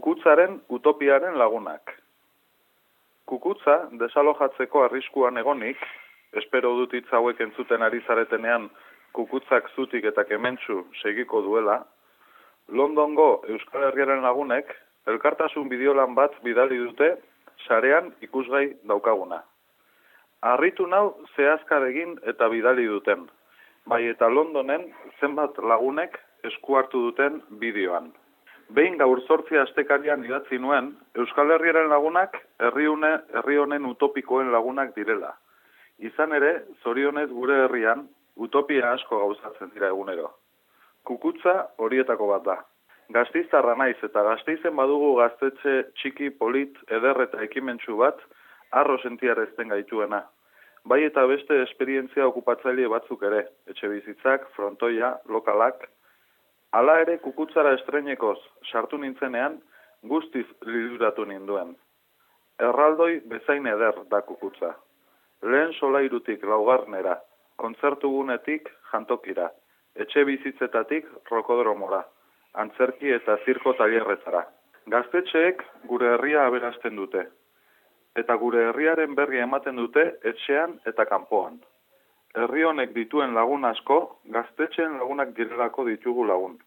Kukutzaren utopiaren lagunak. Kukutza desalojatzeko arriskuan egonik, espero dut hitz hauek entzuten ari zaretenean kukutzak zutik eta kementsu segiko duela, Londongo Euskal Herriaren lagunek elkartasun bideolan bat bidali dute sarean ikusgai daukaguna. Arritu nau zehazkar egin eta bidali duten, bai eta Londonen zenbat lagunek esku hartu duten bideoan. Behin gaur sortzi astekarian idatzi nuen, Euskal Herriaren lagunak herri, herri honen utopikoen lagunak direla. Izan ere, zorionez gure herrian, utopia asko gauzatzen dira egunero. Kukutza horietako bat da. Gaztiztarra naiz eta gaztizen badugu gaztetxe txiki polit eder eta ekimentsu bat, arro sentiarezten gaituena. Bai eta beste esperientzia okupatzaile batzuk ere, etxe bizitzak, frontoia, lokalak, Hala ere kukutzara estrenekoz sartu nintzenean guztiz liduratu ninduen. Erraldoi bezain eder da kukutza. Lehen solairutik laugarnera, kontzertugunetik jantokira, etxe bizitzetatik rokodromora, antzerki eta zirko tailerretara. Gaztetxeek gure herria aberazten dute, eta gure herriaren berri ematen dute etxean eta kanpoan. Herri honek dituen lagun asko, gaztetxeen lagunak direlako ditugu lagun.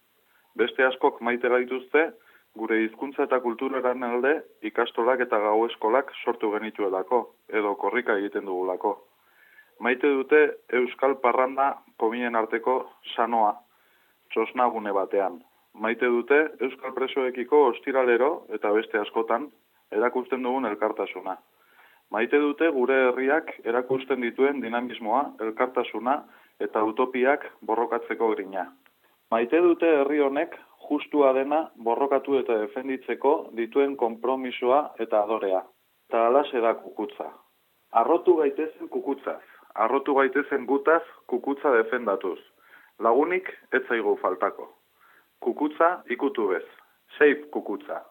Beste askok maite gaituzte, gure hizkuntza eta kulturaren alde ikastolak eta gau eskolak sortu genituelako, edo korrika egiten dugulako. Maite dute Euskal Parranda kominen arteko sanoa, txosnagune batean. Maite dute Euskal Presoekiko ostiralero eta beste askotan erakusten dugun elkartasuna maite dute gure herriak erakusten dituen dinamismoa, elkartasuna eta utopiak borrokatzeko grina. Maite dute herri honek justua dena borrokatu eta defenditzeko dituen konpromisoa eta adorea. Eta alase da kukutza. Arrotu gaitezen kukutzaz. Arrotu gaitezen gutaz kukutza defendatuz. Lagunik ez zaigu faltako. Kukutza ikutu bez. Safe kukutza.